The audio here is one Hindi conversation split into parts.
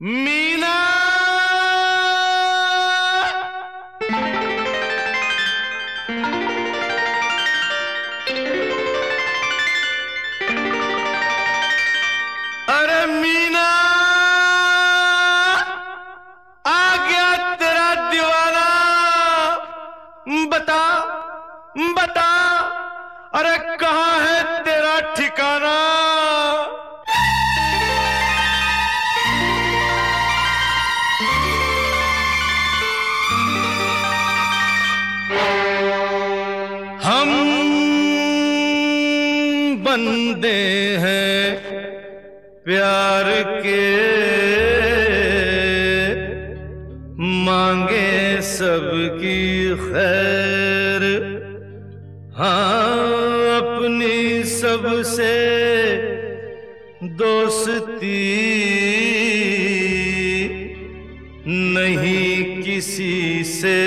मीना। अरे मीना आ गया तेरा दीवाना। बता बता अरे कहाँ है तेरा ठिकाना? बंदे हैं प्यार के। मांगे सबकी खैर। हाँ अपनी सबसे दोस्ती नहीं किसी से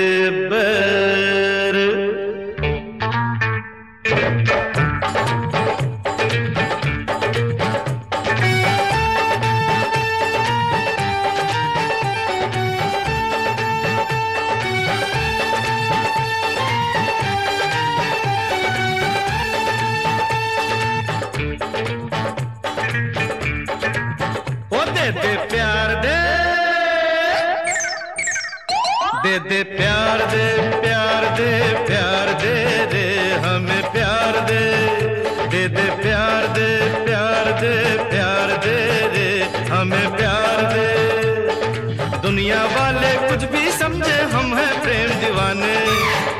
दे दे प्यार दे प्यार दे प्यार दे दे हमें प्यार दे। दे दे प्यार दे प्यार दे प्यार दे दे हमें प्यार दे। दुनिया वाले कुछ भी समझे, हम हैं प्रेम दीवाने।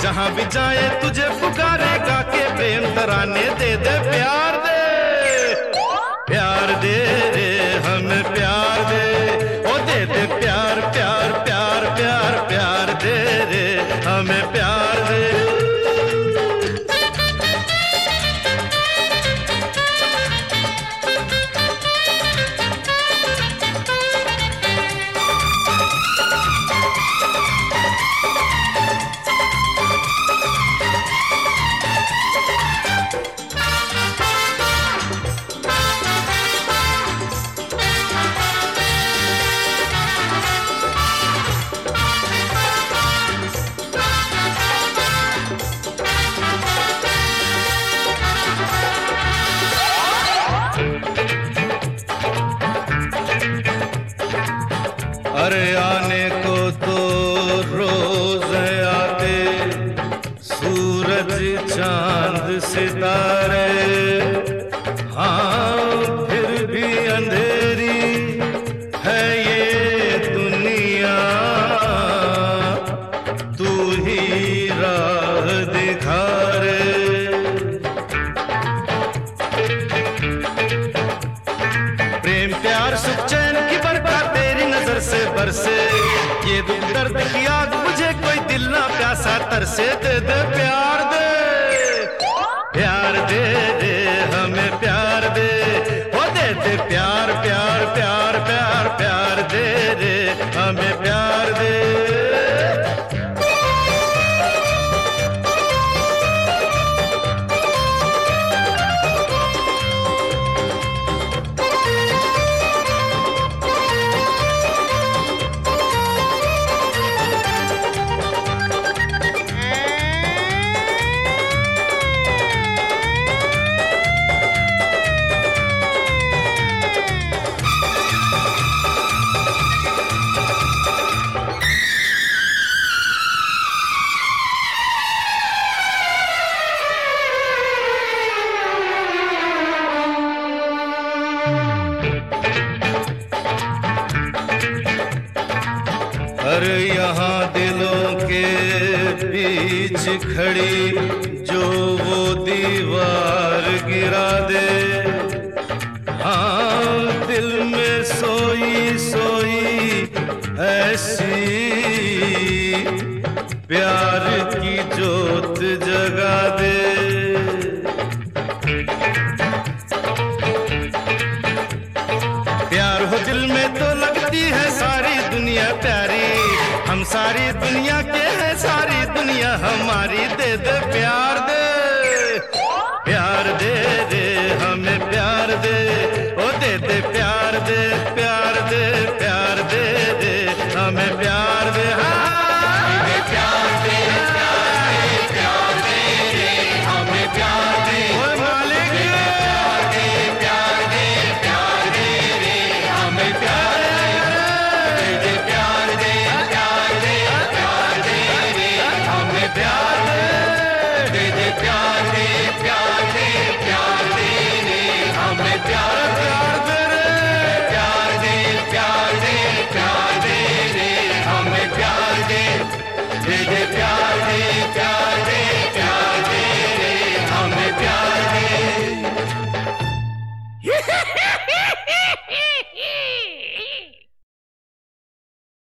जहाँ भी जाए तुझे पुकारे गा के प्रेम तराने। दे दे प्यार दे प्यार दे। अरे आने को तो रोज आते, सूरज, चाँद, सितारे। हाँ फिर भी अंधेरी है ये दुनिया। तू ही राह दिखा। नज़र से। ये दर्द की मुझे कोई दिल ना प्यासा तरसे दे दे प्यार। अरे यहाँ दिलों के बीच खड़ी, जो वो दीवार गिरा दे। हाँ दिल में सोई सोई ऐसी प्यार की जोत जगा दे। the